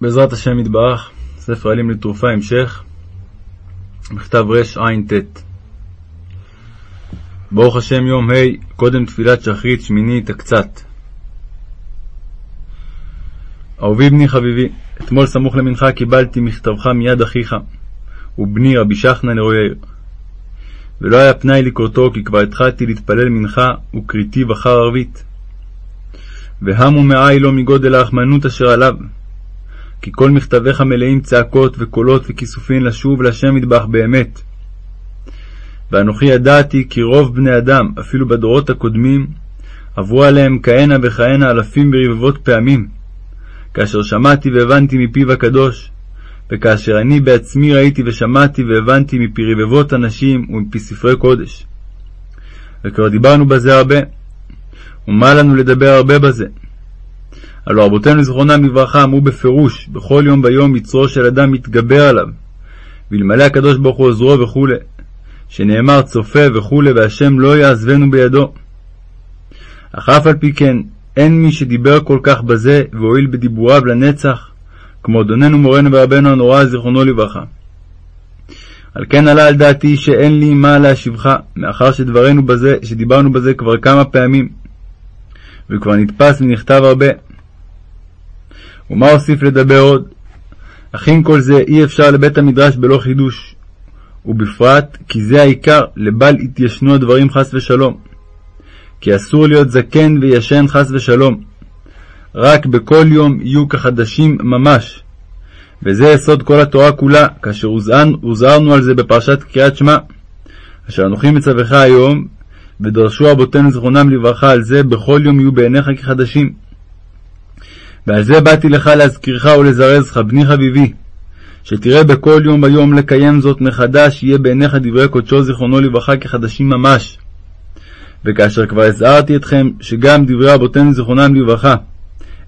בעזרת השם יתברך, ספר עלים לתרופה, המשך, מכתב רע"ט. ברוך השם יום ה', קודם תפילת שחרית, שמינית, הקצת. אהובי בני חביבי, אתמול סמוך למנחה קיבלתי מכתבך מיד אחיך, ובני רבי שחנא לרועי ולא היה פנאי לקראתו, כי כבר התחלתי להתפלל מנחה, וקריתי אחר ערבית. והמו מעי לו מגודל הרחמנות אשר עליו. כי כל מכתביך מלאים צעקות וקולות וכיסופים לשוב להשם מטבח באמת. ואנוכי ידעתי כי רוב בני אדם, אפילו בדורות הקודמים, עברו עליהם כהנה וכהנה אלפים ברבבות פעמים, כאשר שמעתי והבנתי מפיו הקדוש, וכאשר אני בעצמי ראיתי ושמעתי והבנתי מפי רבבות אנשים ומפי ספרי קודש. וכבר דיברנו בזה הרבה, ומה לנו לדבר הרבה בזה? הלא רבותינו זכרונם לברכה אמרו בפירוש, בכל יום ויום יצרו של אדם מתגבר עליו, ואלמלא הקדוש ברוך הוא עוזרו וכו', שנאמר צופה וכו', והשם לא יעזבנו בידו. אך אף על פי כן, אין מי שדיבר כל כך בזה, והואיל בדיבוריו לנצח, כמו אדוננו מורנו ורבנו הנורא, זיכרונו לברכה. על כן עלה על דעתי שאין לי מה להשיבך, מאחר שדברנו בזה, שדיברנו בזה כבר כמה פעמים, וכבר נתפס ונכתב הרבה. ומה אוסיף לדבר עוד? אך עם כל זה אי אפשר לבית המדרש בלא חידוש, ובפרט כי זה העיקר לבל יתיישנו הדברים חס ושלום. כי אסור להיות זקן וישן חס ושלום. רק בכל יום יהיו כחדשים ממש. וזה יסוד כל התורה כולה, כאשר הוזהרנו על זה בפרשת קריאת שמע, אשר אנוכי מצווך היום, ודרשו רבותינו זכרונם לברכה על זה, בכל יום יהיו בעיניך כחדשים. ועל זה באתי לך להזכירך ולזרזך, בני חביבי, שתראה בכל יום ויום לקיים זאת מחדש, יהיה בעיניך דברי קודשו זיכרונו לברכה כחדשים ממש. וכאשר כבר הזהרתי אתכם שגם דברי רבותינו זיכרונם לברכה,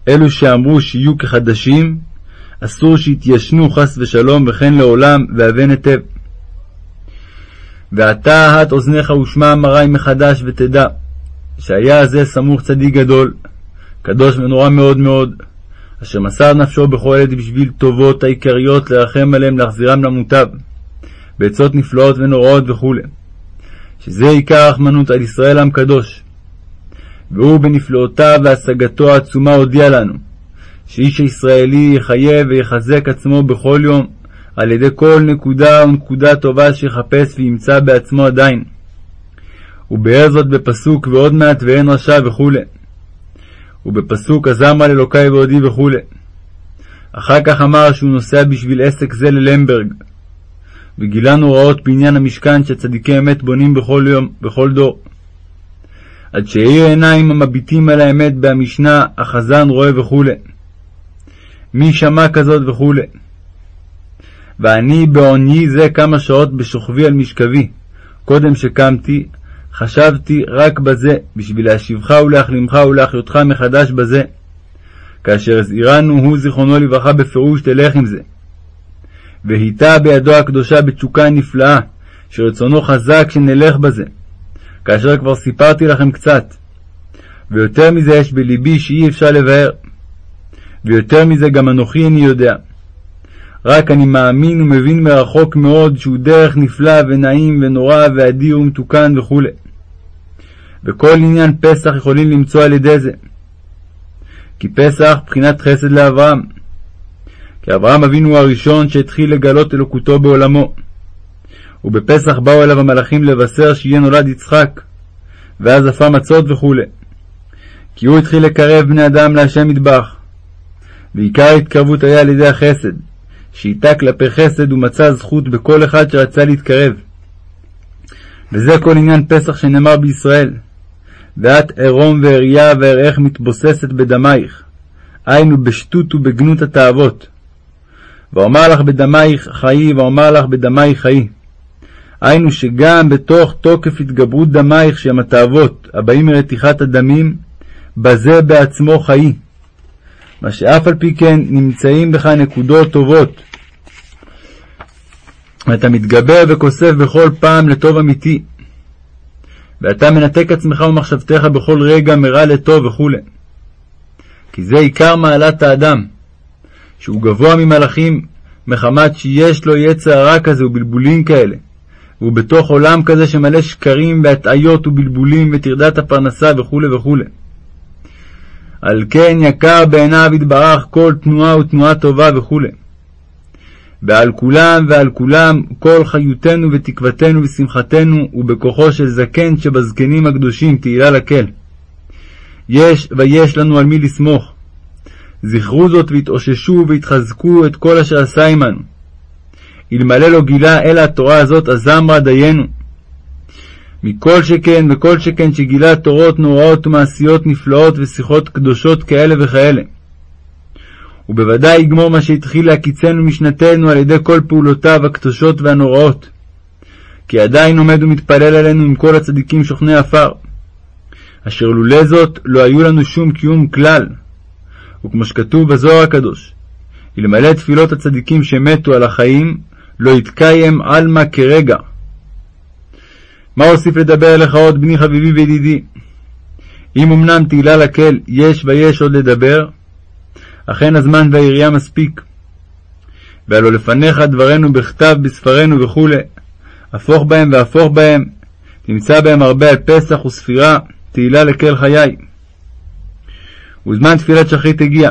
אלו שאמרו שיהיו כחדשים, אסור שיתיישנו חס ושלום וכן לעולם, והבן היטב. ועתה הט אוזניך ושמע אמרי מחדש ותדע, שהיה זה סמוך צדיק גדול, קדוש ונורא מאוד מאוד, אשר מסר נפשו בכל עת בשביל טובות העיקריות לרחם עליהם להחזירם למוטב, בעצות נפלאות ונוראות וכו', שזה עיקר רחמנות על ישראל עם קדוש. והוא בנפלאותיו והשגתו העצומה הודיע לנו, שאיש הישראלי יחיה ויחזק עצמו בכל יום, על ידי כל נקודה ונקודה טובה שיחפש וימצא בעצמו עדיין. זאת בפסוק ועוד מעט ואין רשע וכו'. ובפסוק עזם על אלוקי ועודי וכו'. אחר כך אמר שהוא נוסע בשביל עסק זה ללמברג. וגילנו הוראות בעניין המשכן שצדיקי אמת בונים בכל יום, בכל דור. עד שהאיר עיניים המביטים על האמת בהמשנה, החזן רואה וכו'. מי שמע כזאת וכו'. ואני בעוני זה כמה שעות בשוכבי על משכבי, קודם שקמתי, חשבתי רק בזה, בשביל להשיבך ולהחלימך ולהחיותך מחדש בזה. כאשר הזהירנו הוא זיכרונו לברכה בפירוש תלך עם זה. והיטה בידו הקדושה בתשוקה נפלאה, שרצונו חזק שנלך בזה. כאשר כבר סיפרתי לכם קצת. ויותר מזה יש בלבי שאי אפשר לבאר. ויותר מזה גם אנוכי איני יודע. רק אני מאמין ומבין מרחוק מאוד שהוא דרך נפלא ונעים ונורא ואדיר ומתוקן וכו'. וכל עניין פסח יכולים למצוא על ידי זה. כי פסח בחינת חסד לאברהם. כי אברהם אבינו הוא הראשון שהתחיל לגלות אלוקותו בעולמו. ובפסח באו אליו המלאכים לבשר שיהיה נולד יצחק, ואז עפה מצות וכו'. כי הוא התחיל לקרב בני אדם להשם מטבח. ועיקר ההתקרבות היה על ידי החסד, שאיתה כלפי חסד ומצא זכות בכל אחד שרצה להתקרב. וזה כל עניין פסח שנאמר בישראל. ואת ערום ועריה ואראך מתבוססת בדמייך, היינו בשטות ובגנות התאוות. ואומר לך בדמייך חיי, ואומר לך בדמייך חיי. היינו שגם בתוך תוקף התגברות דמייך שהם התאוות הבאים מרתיחת הדמים, בזה בעצמו חיי. מה שאף על פי כן נמצאים בך נקודות טובות. ואתה מתגבר וכוסף בכל פעם לטוב אמיתי. ואתה מנתק עצמך ומחשבתך בכל רגע מרע לטוב וכו'. כי זה עיקר מעלת האדם, שהוא גבוה ממלאכים מחמת שיש לו יצר הרע כזה ובלבולים כאלה, והוא בתוך עולם כזה שמלא שקרים והטעיות ובלבולים וטרדת הפרנסה וכו' וכו'. על כן יקר בעיניו יתברך כל תנועה ותנועה טובה וכו'. ועל כולם ועל כולם כל חיותנו ותקוותנו ושמחתנו ובכוחו של זקן שבזקנים הקדושים תהילה לקל. יש ויש לנו על מי לסמוך. זכרו זאת והתאוששו והתחזקו את כל אשר עשה עמנו. אלמלא לא גילה אלא התורה הזאת הזמרה דיינו. מכל שכן וכל שכן שגילה תורות נוראות ומעשיות נפלאות ושיחות קדושות כאלה וכאלה. ובוודאי יגמור מה שהתחיל להקיצנו משנתנו על ידי כל פעולותיו הקדושות והנוראות. כי עדיין עומד ומתפלל עלינו עם כל הצדיקים שוכני עפר. אשר לולא זאת לא היו לנו שום קיום כלל. וכמו שכתוב בזוהר הקדוש, אלמלא תפילות הצדיקים שמתו על החיים, לא יתקיים עלמא כרגע. מה אוסיף לדבר אליך עוד, בני חביבי וידידי? אם אמנם תהילה לקהל יש ויש עוד לדבר, אכן הזמן והיריעה מספיק. והלא לפניך דברינו בכתב בספרינו וכו', הפוך בהם והפוך בהם, תמצא בהם הרבה על פסח וספירה, תהילה לקהל חיי. וזמן תפילת שחרית הגיע.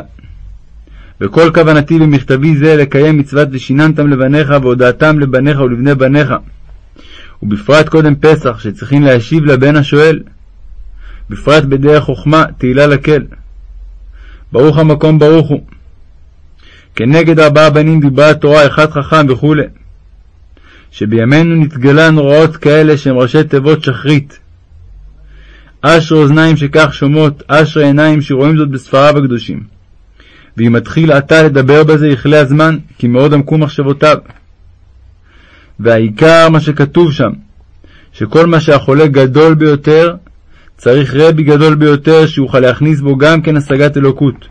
וכל כוונתי במכתבי זה לקיים מצוות ושיננתם לבניך והודעתם לבניך ולבני בניך. ובפרט קודם פסח, שצריכים להשיב לבן השואל. בפרט בדרך חוכמה, תהילה לקל. ברוך המקום ברוך הוא. כנגד ארבעה בנים דיברה התורה אחד חכם וכו'. שבימינו נתגלה נוראות כאלה שהם ראשי תיבות שחרית. אשר אוזניים שכך שומעות, אשר עיניים שרואים זאת בספריו הקדושים. ואם מתחיל עתה לדבר בזה יכלה הזמן, כי מאוד עמקו מחשבותיו. והעיקר מה שכתוב שם, שכל מה שהחולה גדול ביותר, צריך רבי גדול ביותר שיוכל להכניס בו גם כן השגת אלוקות.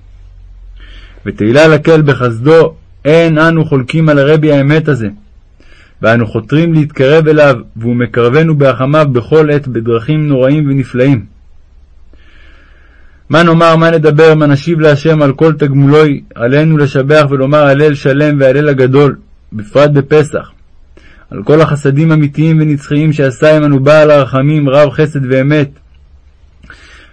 ותהילה לקל בחסדו, אין אנו חולקים על הרבי האמת הזה. ואנו חותרים להתקרב אליו, והוא מקרבנו בהחמיו בכל עת בדרכים נוראים ונפלאים. מה נאמר, מה נדבר, מה נשיב להשם על כל תגמולוי, עלינו לשבח ולומר הלל שלם והלל הגדול, בפרט בפסח. על כל החסדים אמיתיים ונצחיים שעשה עמנו בעל הרחמים, רב חסד ואמת.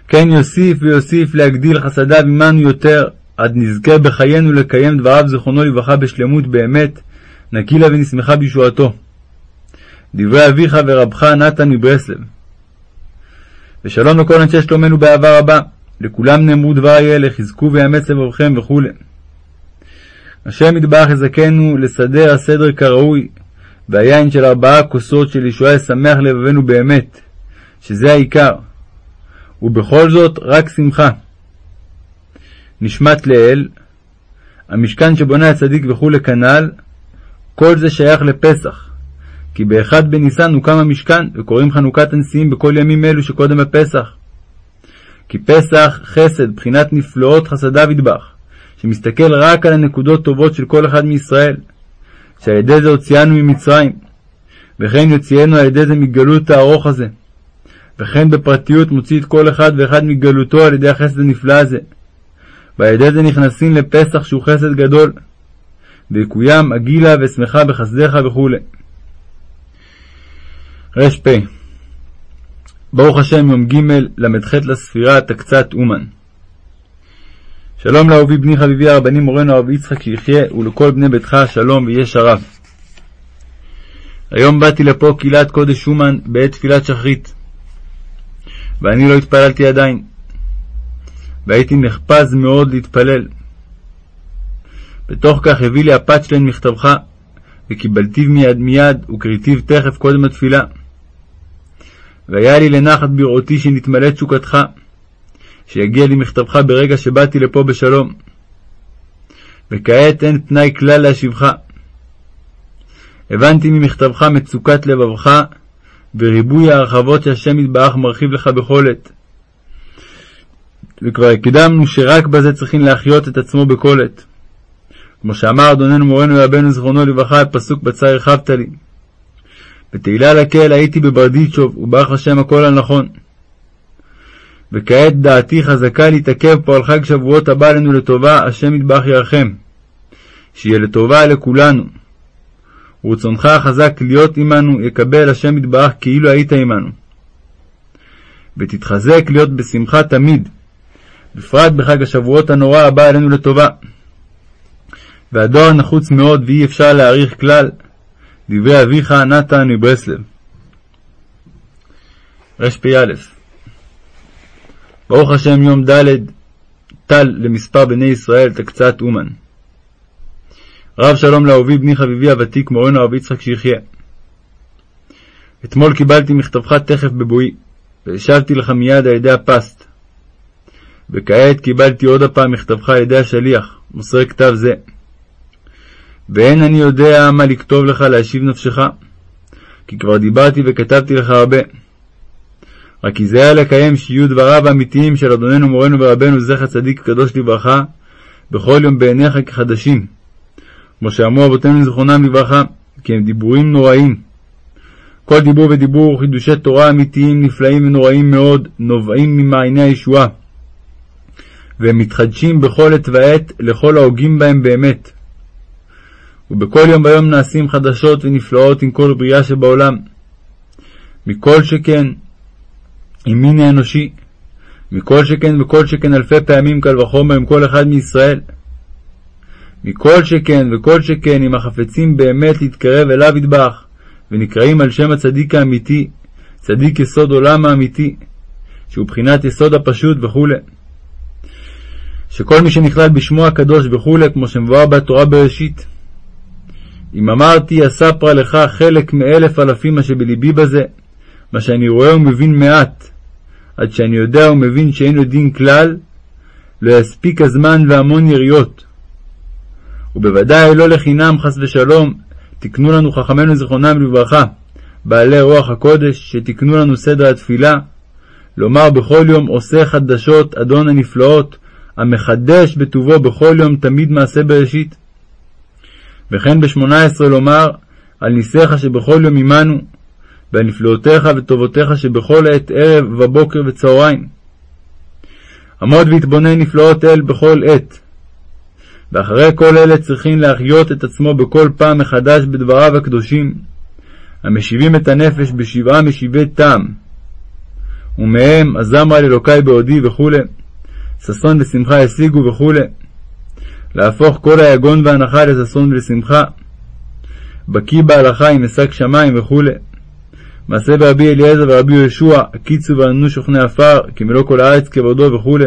כן יוסיף ויוסיף להגדיל חסדיו עמנו יותר, עד נזכה בחיינו לקיים דבריו זיכרונו לברכה בשלמות באמת, נקי לה ונשמחה בישועתו. דברי אביך ורבך נתן מברסלב. ושלום לכל אנשי שלומנו באהבה רבה, לכולם נאמרו דברי אלה, חזקו ויאמץ לבבכם וכו'. השם יתברך יזכנו לסדר הסדר כראוי, והיין של ארבעה כוסות של ישועה ישמח לבבנו באמת, שזה העיקר. ובכל זאת רק שמחה. נשמת לאל, המשכן שבונה הצדיק וכולי כנ"ל, כל זה שייך לפסח. כי באחד בניסן הוקם המשכן, וקוראים חנוכת הנשיאים בכל ימים אלו שקודם הפסח. כי פסח חסד, בחינת נפלאות חסדיו ידבח, שמסתכל רק על הנקודות טובות של כל אחד מישראל, שעל ידי זה הוציאנו ממצרים, וכן יוציאנו על ידי זה מגלות הארוך הזה, וכן בפרטיות מוציא את כל אחד ואחד מגלותו על ידי החסד הנפלא הזה, ועל ידי זה נכנסים לפסח שהוא חסד גדול, ויקוים הגילה ושמחה בחסדיך וכו'. ר"פ. ברוך השם יום ג' ל"ח לספירה תקצת אומן. שלום לאהובי בני חביבי הרבנים מורנו הרב יצחק שיחיה ולכל בני ביתך שלום ויש הרב. היום באתי לפה קהילת קודש אומן בעת תפילת שחרית ואני לא התפללתי עדיין והייתי נחפז מאוד להתפלל. בתוך כך הביא לי הפצ'לן מכתבך וקיבלתיו מיד מיד וקריתיו תכף קודם התפילה. והיה לי לנחת בראותי שנתמלא תשוקתך, שיגיע לי מכתבך ברגע שבאתי לפה בשלום. וכעת אין תנאי כלל להשיבך. הבנתי ממכתבך מצוקת לבבך וריבוי ההרחבות שהשם יתברך מרחיב לך בכל עת. וכבר הקדמנו שרק בזה צריכים להחיות את עצמו בכל עת. כמו שאמר אדוננו מורנו ורבנו זכרונו לברכה בפסוק בצר הרחבת לי. בתהילה לקהל הייתי בברדיצ'וב, וברך השם הכל על נכון. וכעת דעתי חזקה להתעכב פה על חג שבועות הבא עלינו לטובה, השם יתברך ירחם. שיהיה לטובה לכולנו. ורצונך החזק להיות עמנו, יקבל השם יתברך כאילו היית עמנו. ותתחזק להיות בשמחה תמיד, בפרט בחג השבועות הנורא הבא עלינו לטובה. והדואר נחוץ מאוד ואי אפשר להעריך כלל, דברי אביך נתן מברסלב. רפ"א ברוך השם יום ד' טל למספר בני ישראל תקצת אומן. רב שלום לאהובי בני חביבי הוותיק מורנו הרב יצחק שיחיה. אתמול קיבלתי מכתבך תכף בבואי, והשבתי לך מיד על ידי הפסט. וכעת קיבלתי עוד הפעם מכתבך על ידי השליח, מוסר כתב זה. ואין אני יודע מה לכתוב לך להשיב נפשך, כי כבר דיברתי וכתבתי לך הרבה. רק היה לקיים שיהיו דבריו האמיתיים של אדוננו מורנו ורבנו זכר צדיק וקדוש לברכה, בכל יום בעיניך כחדשים. כמו שאמרו אבותינו זכרונם לברכה, כי הם דיבורים נוראים. כל דיבור ודיבור חידושי תורה אמיתיים, נפלאים ונוראים מאוד, נובעים ממעייני הישועה. והם מתחדשים בכל עת ועת לכל ההוגים בהם באמת. ובכל יום ויום נעשים חדשות ונפלאות עם כל בריאה שבעולם. מכל שכן, עם מין האנושי, מכל שכן וכל שכן אלפי פעמים קל וחומר עם כל אחד מישראל. מכל שכן וכל שכן אם החפצים באמת להתקרב אליו ידבח, ונקראים על שם הצדיק האמיתי, צדיק יסוד עולם האמיתי, שהוא בחינת יסוד הפשוט וכו'. שכל מי שנכלל בשמו הקדוש וכו', כמו שמבואר בתורה בראשית. אם אמרתי אספרה לך חלק מאלף אלפים מה שבלבי בזה, מה שאני רואה ומבין מעט, עד שאני יודע ומבין שאין יודעים כלל, לא יספיק הזמן והמון יריות. ובוודאי לא לחינם, חס ושלום, תקנו לנו חכמינו זיכרונם לברכה, בעלי רוח הקודש, שתקנו לנו סדר התפילה, לומר בכל יום עושה חדשות אדון הנפלאות, המחדש בטובו בכל יום תמיד מעשה בראשית. וכן בשמונה עשרה לומר, על ניסיך שבכל יום עמנו, ועל נפלאותיך וטובותיך שבכל עת ערב ובוקר וצהריים. עמוד והתבונן נפלאות אל בכל עת. ואחרי כל אלה צריכים להחיות את עצמו בכל פעם מחדש בדבריו הקדושים, המשיבים את הנפש בשבעה משיבי טעם. ומהם הזמרה לאלוקי בעודי וכו', ששון ושמחה ישיגו וכו', להפוך כל היגון והנחה לששון ולשמחה, בקיא בהלכה עם משק שמיים וכו'. מעשה ברבי אליעזר ורבי יהושע, הקיצו וענו שוכני עפר, כי מלוא כל הארץ כבודו וכו'.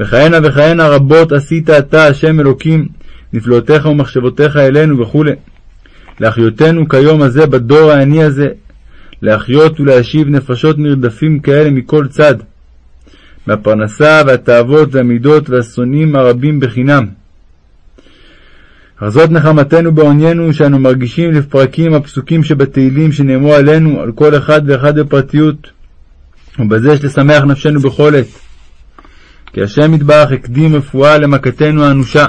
וכהנה וכהנה רבות עשית אתה, השם אלוקים, נפלאותיך ומחשבותיך אלינו וכו'. להחיותנו כיום הזה בדור העני הזה, להחיות ולהשיב נפשות נרדפים כאלה מכל צד, מהפרנסה והתאוות והמידות והשונאים הרבים בחינם. אך זאת נחמתנו בעוניינו שאנו מרגישים לפרקים הפסוקים שבתהילים שנאמרו עלינו, על כל אחד ואחד בפרטיות, ובזה יש לשמח נפשנו בכל עת. כי השם יתברך הקדים רפואה למכתנו האנושה.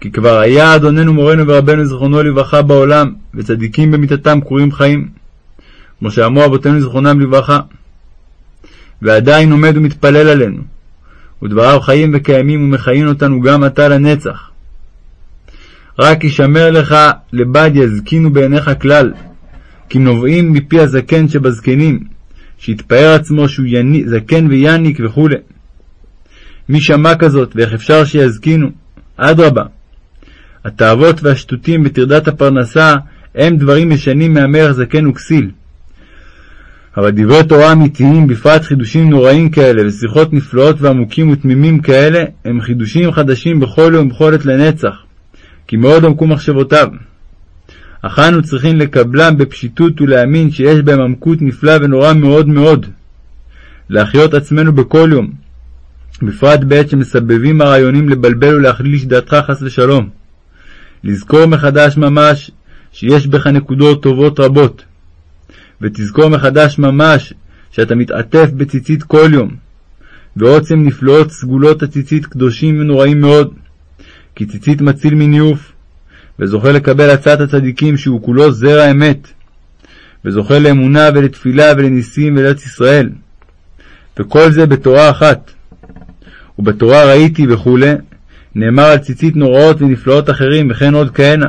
כי כבר היה אדוננו מורנו ורבנו זכרונו לברכה בעולם, וצדיקים במיתתם קרויים חיים, כמו שאמרו אבותינו זכרונם לברכה. ועדיין עומד ומתפלל עלינו, ודבריו חיים וקיימים ומכהן אותנו גם עתה לנצח. רק ישמר לך לבד יזקינו בעיניך כלל, כי נובעים מפי הזקן שבזקנים, שיתפאר עצמו שהוא יני, זקן ויניק וכו'. מי שמע כזאת, ואיך אפשר שיזקינו? אדרבה. התאוות והשטותים וטרדת הפרנסה הם דברים ישנים מהמלך זקן וכסיל. אבל דברי תורה אמיתיים, בפרט חידושים נוראים כאלה, ושיחות נפלאות ועמוקים ותמימים כאלה, הם חידושים חדשים בכל יום ובכל עת לנצח, כי מאוד עמקו מחשבותיו. אך אנו צריכים לקבלם בפשיטות ולהאמין שיש בהם עמקות נפלא ונורא מאוד מאוד. להחיות עצמנו בכל יום, בפרט בעת שמסבבים הרעיונים לבלבל ולהחליש דעתך חס ושלום. לזכור מחדש ממש שיש בך נקודות טובות רבות, ותזכור מחדש ממש שאתה מתעטף בציצית כל יום, ועוצם נפלאות סגולות הציצית קדושים ונוראים מאוד, כי ציצית מציל מניאוף, וזוכה לקבל הצעת הצדיקים שהוא כולו זרע אמת, וזוכה לאמונה ולתפילה ולניסים ולארץ ישראל, וכל זה בתורה אחת. ובתורה ראיתי וכו', נאמר על ציצית נוראות ונפלאות אחרים, וכן עוד כהנה.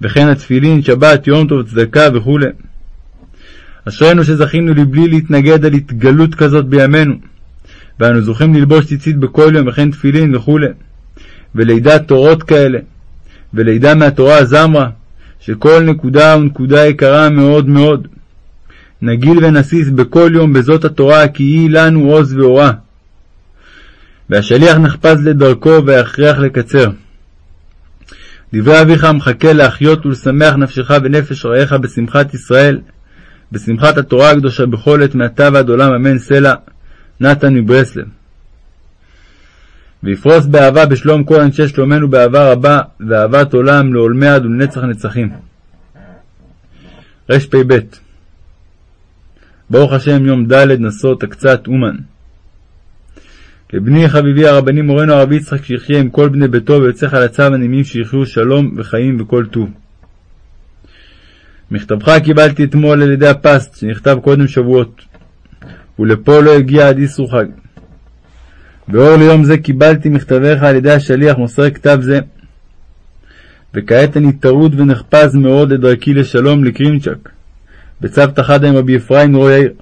וכן התפילין, שבת, יום טוב, צדקה וכו'. אשרינו שזכינו לבלי להתנגד על התגלות כזאת בימינו, ואנו זוכים ללבוש ציצית בכל יום וכן תפילין וכו', ולידע תורות כאלה, ולידע מהתורה הזמרה, שכל נקודה ונקודה יקרה מאוד מאוד. נגיל ונסיס בכל יום בזאת התורה, כי היא לנו עוז ואורה. והשליח נחפז לדרכו והכרח לקצר. דברי אביך מחכה להחיות ולשמח נפשך ונפש רעיך בשמחת ישראל, בשמחת התורה הקדושה בכל עת מעתה ועד עולם אמן סלע, נתן מברסלב. ויפרוס באהבה בשלום כל אנשי שלומנו באהבה רבה, ואהבת עולם לעולמי עד ולנצח נצחים. רפ"ב ברוך השם יום ד' נשוא תקצת אומן. לבני חביבי הרבני מורנו הרב יצחק שיחיה עם כל בני ביתו ויוצא חלציו הנעימים שיחיו שלום וחיים וכל טוב. מכתבך קיבלתי אתמול על ידי הפסט שנכתב קודם שבועות, ולפה לא הגיע עד אסרו חג. באור ליום זה קיבלתי מכתביך על ידי השליח מוסר כתב זה, וכעת אני טרוד ונחפז מאוד לדרכי לשלום לקרמנצ'וג, בצוותא חדא עם רבי אפרים נרו יאיר.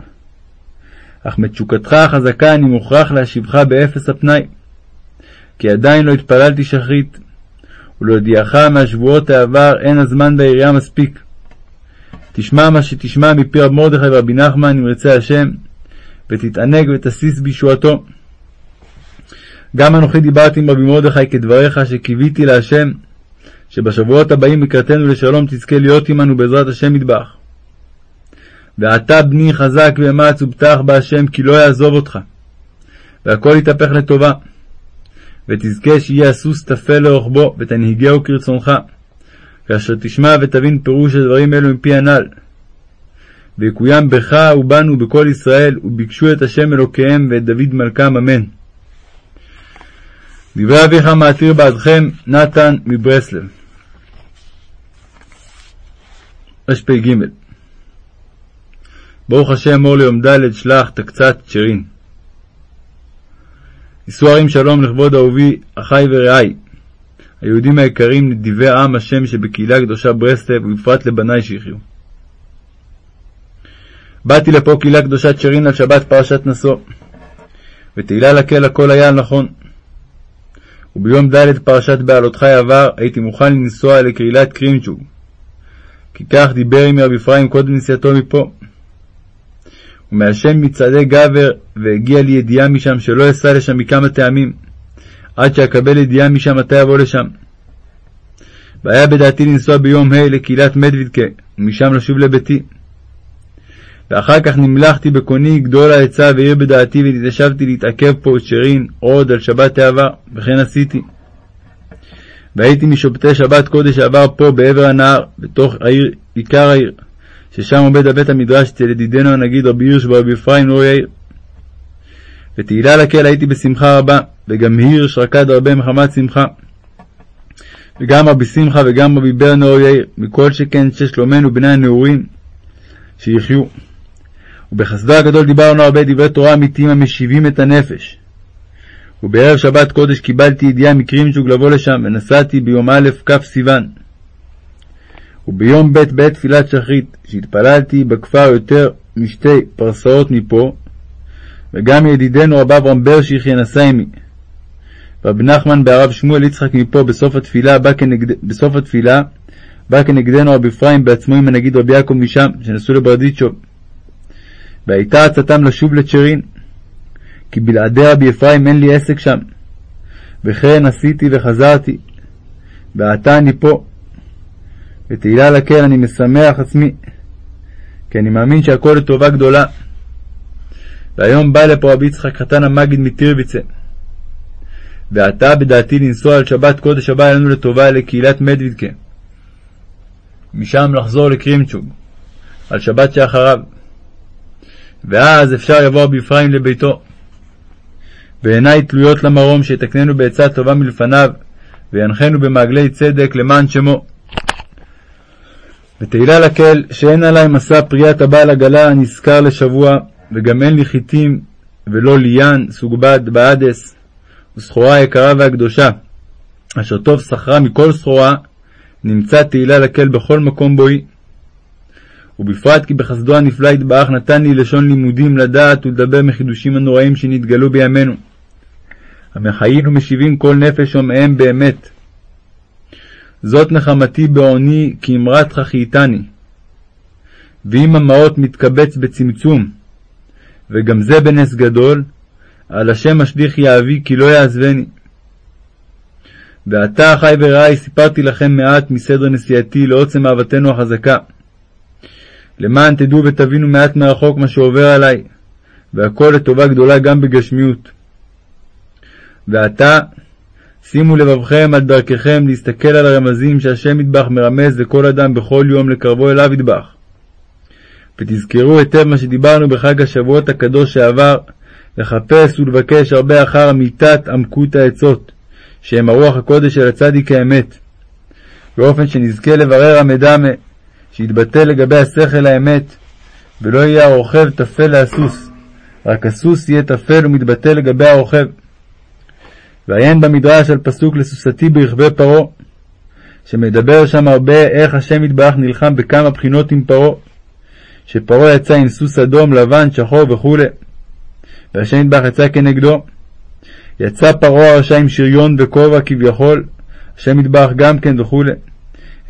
אך מתשוקתך החזקה אני מוכרח להשיבך באפס הפנאי, כי עדיין לא התפללתי שחרית, ולהודיעך מהשבועות העבר אין הזמן בעירייה מספיק. תשמע מה שתשמע מפי רב מרדכי ורבי נחמן, אם ירצה השם, ותתענג ותסיס בישועתו. גם אנוכי דיברתי עם רבי מרדכי כדבריך, שקיוויתי להשם, שבשבועות הבאים לקראתנו לשלום תזכה להיות עמנו בעזרת השם מטבח. ועתה בני חזק ואמץ ובטח בהשם כי לא יעזוב אותך, והכל יתהפך לטובה. ותזכה שיהיה הסוס טפל לרוחבו, ותנהיגהו כרצונך, כאשר תשמע ותבין פירוש הדברים אלו מפי הנ"ל. ויקוים בך ובנו בכל ישראל, וביקשו את השם אלוקיהם ואת דוד מלכם, אמן. דברי אביך מעתיר בעדכם, נתן מברסלב. רפ"ג ברוך השם מור ליום ד' שלח תקצת שרין. יישאו הרים שלום לכבוד אהובי, אחי ורעי, היהודים היקרים נדיבי עם השם שבקהילה קדושה ברסלב, ובפרט לבניי שיחיו. באתי לפה קהילה קדושת שרין על שבת פרשת נשוא, ותהילה לקל הכל היה נכון. וביום ד' פרשת בעלותך עבר, הייתי מוכן לנסוע לקהילת קרימצ'וג, כי כך דיבר עמי רבי אפרים קודם נסיעתו מפה. ומהשם מצעדי גבר, והגיע לי ידיעה משם שלא אסע לשם מכמה טעמים, עד שאקבל ידיעה משם מתי אבוא לשם. והיה בדעתי לנסוע ביום ה' לקהילת מדוידקה, ומשם לשוב לביתי. ואחר כך נמלכתי בקוני גדול העצה והעיר בדעתי ונתיישבתי להתעכב פה שרין עוד על שבת העבר, וכן עשיתי. והייתי משופטי שבת קודש העבר פה בעבר הנהר, בתוך העיר, עיקר העיר, ששם עומד הבית המדרש אצל ידידנו הנגיד רבי הירש ורבי אפרים נור יאיר. ותהילה לקהל הייתי בשמחה רבה, וגם הירש רקד הרבה מחמת שמחה. וגם רבי שמחה וגם רבי בר נור יאיר, מכל שכן ששלומנו בני הנעורים, שיחיו. ובחסדו הגדול דיברנו הרבה דברי תורה אמיתיים המשיבים את הנפש. ובערב שבת קודש קיבלתי ידיעה מקרימצ'וג לבוא לשם, ונסעתי ביום א' כ' סיוון. וביום ב' בעת תפילת שחרית, שהתפללתי בכפר יותר משתי פרסאות מפה, וגם ידידנו רב אברהם ברשיחי נסע עמי. רב נחמן בהרב שמואל יצחק מפה בסוף התפילה בא, כנגד... בסוף התפילה, בא כנגדנו רב אפרים בעצמו עם הנגיד רבי יעקב משם, שנסעו לברדיצ'וב. והייתה עצתם לשוב לצ'רין, כי בלעדי רבי אפרים אין לי עסק שם. וכן עשיתי וחזרתי, ועתה אני פה. ותהילה לקהל אני משמח עצמי, כי אני מאמין שהכל לטובה גדולה. והיום בא לפה רבי יצחק חתן המגיד מטירביצה. ועתה בדעתי לנסוע על שבת קודש הבא אלינו לטובה לקהילת מדוידקה. משם לחזור לקרימצ'וג, על שבת שאחריו. ואז אפשר יבוא רבי אפרים לביתו. ועיניי תלויות למרום שיתקננו בעצה טובה מלפניו, וינחנו במעגלי צדק למען שמו. ותהילה לקהל שאין עלי מסע פריאת הבעל עגלה הנזכר לשבוע, וגם אין לי חיטים ולא ליין, סוג בד, באדס, וסחורה היקרה והקדושה, אשר טוב שכרה מכל סחורה, נמצא תהילה לקל בכל מקום בו היא. ובפרט כי בחסדו הנפלא יתברך נתן לי לשון לימודים לדעת ולדבר מחידושים הנוראים שנתגלו בימינו. המחיים ומשיבים כל נפש שומעיהם באמת. זאת נחמתי בעוני כי אמרתך חייתני. ואם המעות מתקבץ בצמצום, וגם זה בנס גדול, על השם משליך יהבי כי לא יעזבני. ועתה, אחי ורעי, סיפרתי לכם מעט מסדר נסיעתי לעוצם אהבתנו החזקה. למען תדעו ותבינו מעט מרחוק מה שעובר עלי, והכל לטובה גדולה גם בגשמיות. ועתה, שימו לבבכם על דרככם להסתכל על הרמזים שהשם ידבח מרמז לכל אדם בכל יום לקרבו אליו ידבח. ותזכרו היטב מה שדיברנו בחג השבועות הקדוש שעבר, לחפש ולבקש הרבה אחר אמיתת עמקות העצות, שהם הרוח הקודש של הצדיק האמת, באופן שנזכה לברר המדמה, שיתבטא לגבי השכל האמת, ולא יהיה הרוכב טפל להסוס, רק הסוס יהיה טפל ומתבטא לגבי הרוכב. ועיין במדרש על פסוק לסוסתי ברכבי פרעה, שמדבר שם הרבה איך השם יתברך נלחם בכמה בחינות עם פרעה, שפרעה יצא עם סוס אדום, לבן, שחור וכו', והשם יתברך יצא כנגדו. יצא פרעה הרשע עם שריון וכובע כביכול, השם יתברך גם כן וכו',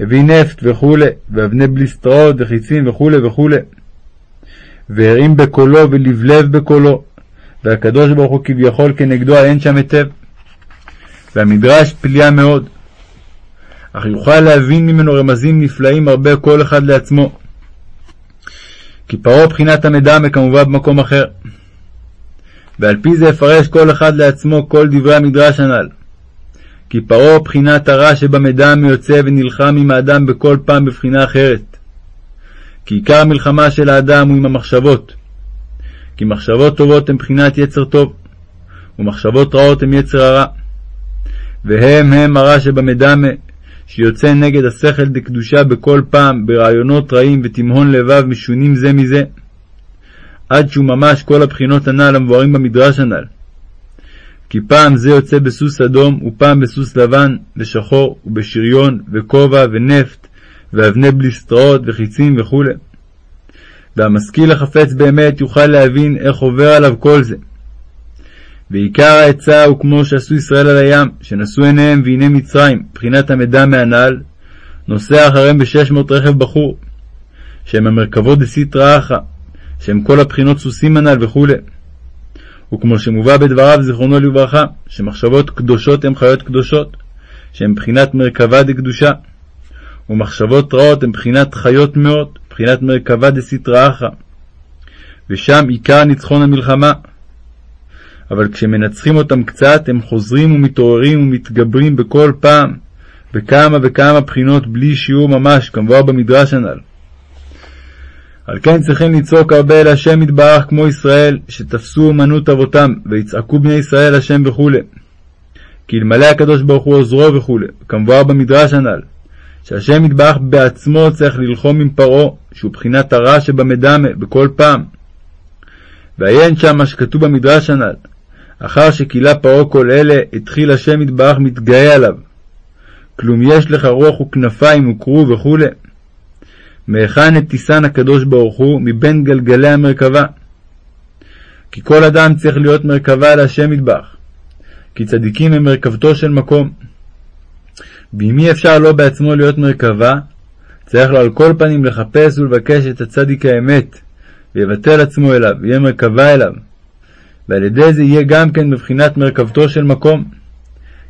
הביא נפט וכו', ואבני בליסטראות וחיצים וכו' וכו', והרים בקולו ולבלב בקולו, והקדוש ברוך הוא כביכול כנגדו עיין שם היטב. והמדרש פליאה מאוד, אך יוכל להבין ממנו רמזים נפלאים הרבה כל אחד לעצמו. כי פרעה בחינת המדמה כמובן במקום אחר. ועל פי זה יפרש כל אחד לעצמו כל דברי המדרש הנ"ל. כי פרעה בחינת הרע שבמדמה יוצא ונלחם עם האדם בכל פעם בבחינה אחרת. כי עיקר המלחמה של האדם הוא עם המחשבות. כי מחשבות טובות הן בחינת יצר טוב, ומחשבות רעות הן יצר הרע. והם הם הרע שבמדמה, שיוצא נגד השכל דקדושה בכל פעם, ברעיונות רעים ותימהון לבב משונים זה מזה, עד שהוא ממש כל הבחינות הנ"ל המבוארים במדרש הנ"ל. כי פעם זה יוצא בסוס אדום, ופעם בסוס לבן, ושחור, ובשריון, וכובע, ונפט, ואבני בליסטראות, וחיצים וכו'. והמשכיל החפץ באמת יוכל להבין איך עובר עליו כל זה. ועיקר העצה הוא כמו שעשו ישראל על הים, שנשאו עיניהם והנה מצרים, מבחינת המידע מהנ"ל, נוסע אחריהם בשש מאות רכב בחור, שהם המרכבות דסיטרא אחא, שהם כל הבחינות סוסים הנ"ל וכו'. וכמו שמובא בדבריו זיכרונו לברכה, שמחשבות קדושות הן חיות קדושות, שהן מבחינת מרכבה דקדושה, ומחשבות רעות הן מבחינת חיות מאוד, מבחינת מרכבה דסיטרא אחא. ושם עיקר ניצחון המלחמה, אבל כשמנצחים אותם קצת, הם חוזרים ומתעוררים ומתגברים בכל פעם, בכמה וכמה בחינות בלי שיעור ממש, כמבואר במדרש הנ"ל. על כן צריכים לצעוק הרבה אל השם יתברך כמו ישראל, שתפסו אמנות אבותם, ויצעקו בני ישראל השם וכו'. כי אלמלא הקדוש ברוך הוא עוזרו וכו', כמבואר במדרש הנ"ל, שהשם יתברך בעצמו צריך ללחום עם פרעה, שהוא בחינת הרע שבמדמה, בכל פעם. ועיין שם מה שכתוב במדרש הנ"ל, אחר שכילה פרעה כל אלה, התחיל השם יתברך מתגאה עליו. כלום יש לך רוח וכנפיים וקרו וכו'. מהיכן תישן הקדוש ברוך הוא מבין גלגלי המרכבה? כי כל אדם צריך להיות מרכבה להשם יתברך, כי צדיקים הם מרכבתו של מקום. ואם אי אפשר לא בעצמו להיות מרכבה, צריך לו על כל פנים לחפש ולבקש את הצדיק האמת, ויבטל עצמו אליו, ויהיה מרכבה אליו. ועל ידי זה יהיה גם כן בבחינת מרכבתו של מקום.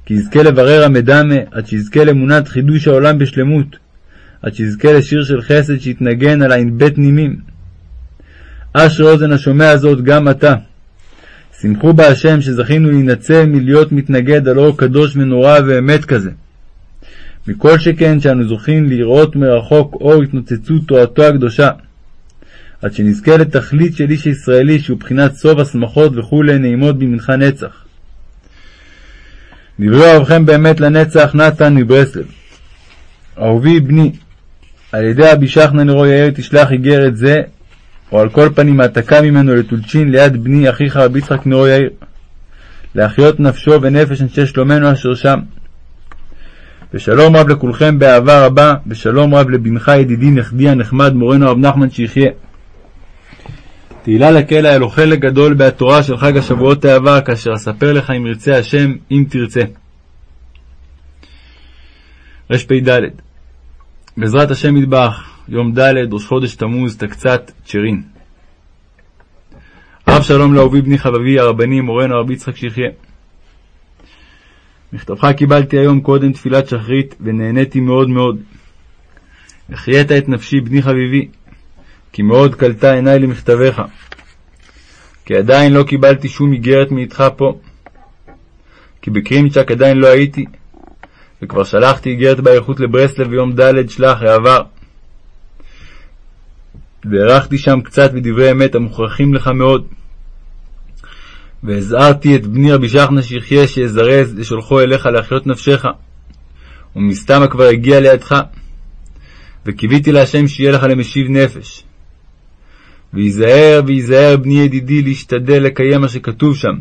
כי יזכה לברר המדמה, עד שיזכה לאמונת חידוש העולם בשלמות, עד שיזכה לשיר של חסד שיתנגן על בית נימים. אשר אוזן השומע זאת גם אתה. שמחו בהשם שזכינו להינצל מלהיות מתנגד על אור קדוש ונורא ואמת כזה. מכל שכן שאנו זוכים לראות מרחוק אור התנוצצות תורתו הקדושה. עד שנזכה לתכלית של איש ישראלי שהוא בחינת סוף השמחות וכולי נעימות במנחה נצח. דברי אוהבכם באמת לנצח נתן מברסלב. אהובי בני, על ידי רבי שחנן נרו יאיר תשלח איגרת זה, או על כל פנים העתקה ממנו לטולצ'ין ליד בני אחיך רבי יצחק נרו יאיר, להחיות נפשו ונפש אנשי שלומנו אשר שם. ושלום רב לכולכם באהבה רבה, ושלום רב לבנך ידידי נכדי הנחמד מורנו הרב נחמן שיחיה. תהילה לקהל היה לו חלק גדול בהתורה של חג השבועות העבר, כאשר אספר לך אם ירצה השם, אם תרצה. רפ"ד בעזרת השם יתברך, יום ד', ראש חודש תמוז, תקצת, צ'רין. רב שלום לאהובי בני חבבי, הרבני, מורנו הרב יצחק שיחיה. מכתבך קיבלתי היום קודם תפילת שחרית, ונהניתי מאוד מאוד. החיית את נפשי, בני חביבי, כי מאוד קלטה עיניי למכתביך. כי עדיין לא קיבלתי שום איגרת מאיתך פה. כי בקרימצ'ק עדיין לא הייתי, וכבר שלחתי איגרת באריכות לברסלב ביום ד' שלח העבר. והערכתי שם קצת בדברי אמת המוכרחים לך מאוד. והזהרתי את בני רבי שחנה שיחיה שיזרז לשולחו אליך להחיות נפשך, ומסתמה כבר הגיע לידך, וקיוויתי להשם שיהיה לך למשיב נפש. וייזהר וייזהר בני ידידי להשתדל לקיים מה שכתוב שם,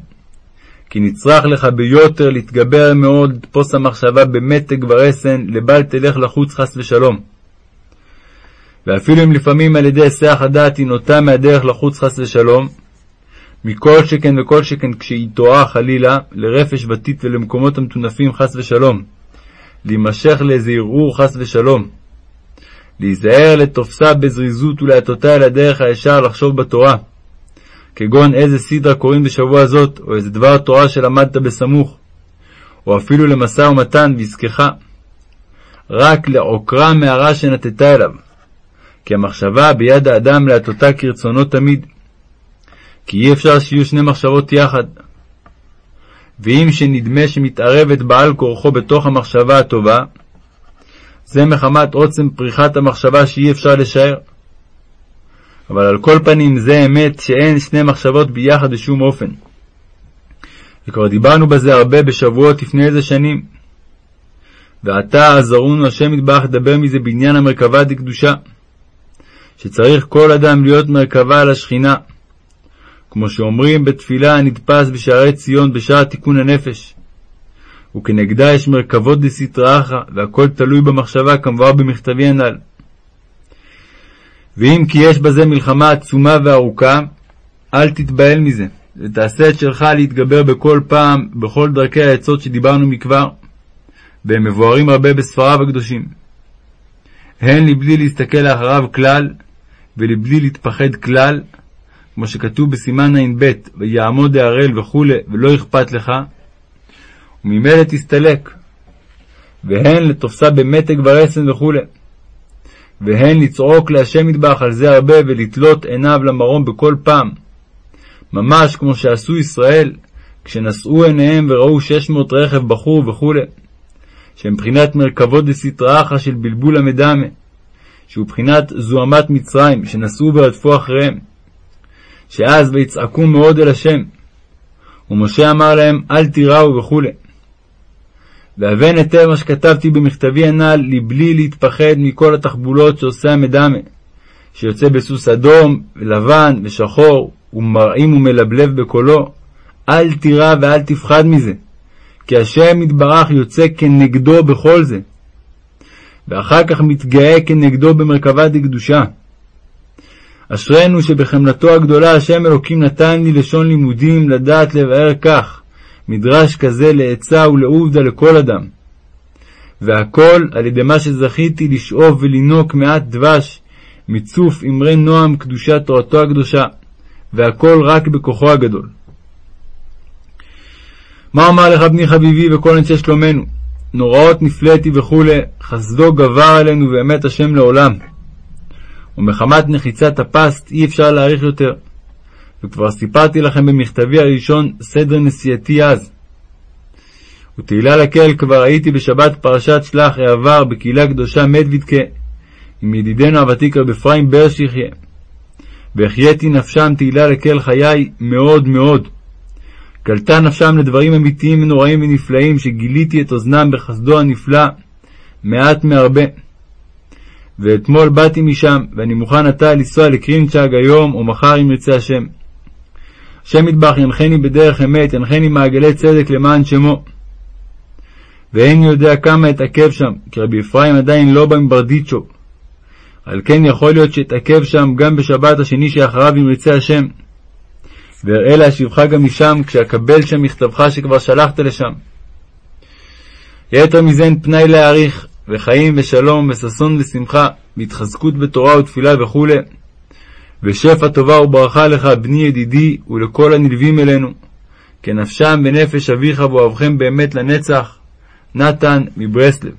כי נצרך לך ביותר להתגבר מאוד פוס המחשבה במתג ורסן, לבל תלך לחוץ חס ושלום. ואפילו אם לפעמים על ידי היסח הדעת היא נוטה מהדרך לחוץ חס ושלום, מכל שכן וכל שכן כשהיא טועה חלילה לרפש ותית ולמקומות המטונפים חס ושלום, להימשך לאיזה ערעור חס ושלום, להיזהר לתופסה בזריזות ולהטותה אל הדרך הישר לחשוב בתורה, כגון איזה סדרה קוראים בשבוע זאת, או איזה דבר תורה שלמדת בסמוך, או אפילו למשא ומתן ועסקך, רק לעוקרה מהרע שנטטה אליו, כי המחשבה ביד האדם להטותה כרצונו תמיד, כי אי אפשר שיהיו שני מחשבות יחד. ואם שנדמה שמתערבת בעל כורחו בתוך המחשבה הטובה, זה מחמת עוצם פריחת המחשבה שאי אפשר לשער. אבל על כל פנים זה אמת שאין שני מחשבות ביחד בשום אופן. וכבר דיברנו בזה הרבה בשבועות לפני איזה שנים. ועתה עזרונו השם יתברך לדבר מזה בעניין המרכבה דקדושה, שצריך כל אדם להיות מרכבה על השכינה, כמו שאומרים בתפילה הנדפס בשערי ציון בשער תיקון הנפש. וכנגדה יש מרכבות דסתרא אחא, והכל תלוי במחשבה כמבואר במכתבי הנ"ל. ואם כי יש בזה מלחמה עצומה וארוכה, אל תתבהל מזה, ותעשה את שלך להתגבר בכל פעם, בכל דרכי העצות שדיברנו מכבר, והם מבוארים הרבה בספריו הקדושים. הן לבלי להסתכל לאחריו כלל, ולבלי להתפחד כלל, כמו שכתוב בסימן ע"ב, ויעמוד הערל וכו', ולא אכפת לך, וממילא תסתלק, והן לתופסה במתג ורסן וכו', והן לצעוק להשם מטבח על זה הרבה, ולתלות עיניו למרום בכל פעם, ממש כמו שעשו ישראל, כשנשאו עיניהם וראו שש מאות רכב בחור וכו', שהם בחינת מרכבות דסתרא אחא של בלבול המדמה, שהוא בחינת זוהמת מצרים, שנשאו ורדפו אחריהם. שאז ויצעקו מאוד אל השם. ומשה אמר להם, אל תיראו וכו'. והבן היטב מה שכתבתי במכתבי הנ"ל, לבלי להתפחד מכל התחבולות שעושה המדמה, שיוצא בסוס אדום, ולבן, ושחור, ומרעים ומלבלב בקולו, אל תירא ואל תפחד מזה, כי השם יתברך יוצא כנגדו בכל זה. ואחר כך מתגאה כנגדו במרכבה דקדושה. אשרינו שבחמלתו הגדולה השם אלוקים נתן לי לשון לימודים לדעת לבאר כך, מדרש כזה לעצה ולעובדה לכל אדם. והכל על ידי מה שזכיתי לשאוב ולינוק מעט דבש מצוף אמרי נועם קדושת תורתו הקדושה, והכל רק בכוחו הגדול. מה אמר לך בני חביבי וכל אנשי שלומנו? נוראות נפלאתי וכולי, חסדו גבר עלינו ואמת השם לעולם. ומחמת נחיצת הפסט אי אפשר להאריך יותר. וכבר סיפרתי לכם במכתבי הראשון סדר נסיעתי אז. ותהילה לקהל כבר הייתי בשבת פרשת שלח העבר בקהילה קדושה מדוידקה עם ידידנו הוותיק רב אפרים ברשיחיה. והחייתי נפשם תהילה לקהל חיי מאוד מאוד. קלטה נפשם לדברים אמיתיים ונוראים ונפלאים שגיליתי את אוזנם בחסדו הנפלא מעט מהרבה. ואתמול באתי משם, ואני מוכן עתה לנסוע לקרינצ'אג היום או מחר אם ירצה השם. השם ידבח ינחני בדרך אמת, ינחני מעגלי צדק למען שמו. ואיני יודע כמה אתעכב שם, כי רבי אפרים עדיין לא בא מברדיצ'וב. על כן יכול להיות שאתעכב שם גם בשבת השני שאחריו אם ירצה השם. ואראה להשיבך גם משם, כשאקבל שם מכתבך שכבר שלחת לשם. יתר מזה אין פנאי להעריך, וחיים ושלום וששון ושמחה, והתחזקות בתורה ותפילה וכו'. ושפע טובה וברכה לך, בני ידידי, ולכל הנלווים אלינו. כנפשם ונפש אביך ואוהבכם באמת לנצח. נתן מברסלב